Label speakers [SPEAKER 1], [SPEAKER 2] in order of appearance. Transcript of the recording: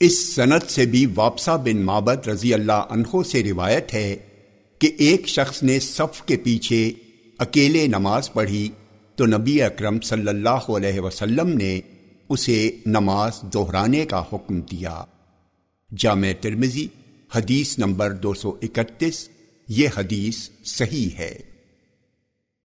[SPEAKER 1] اس صنعت سے بھی واپسہ بن مابد رضی اللہ عنہ سے روایت ہے کہ ایک شخص نے صف کے پیچھے اکیلے نماز پڑھی تو نبی اکرم صلی اللہ علیہ وسلم نے اسے نماز دہرانے کا حکم دیا۔ جامع ترمزی حدیث نمبر دو سو اکتیس، یہ حدیث صحیح ہے۔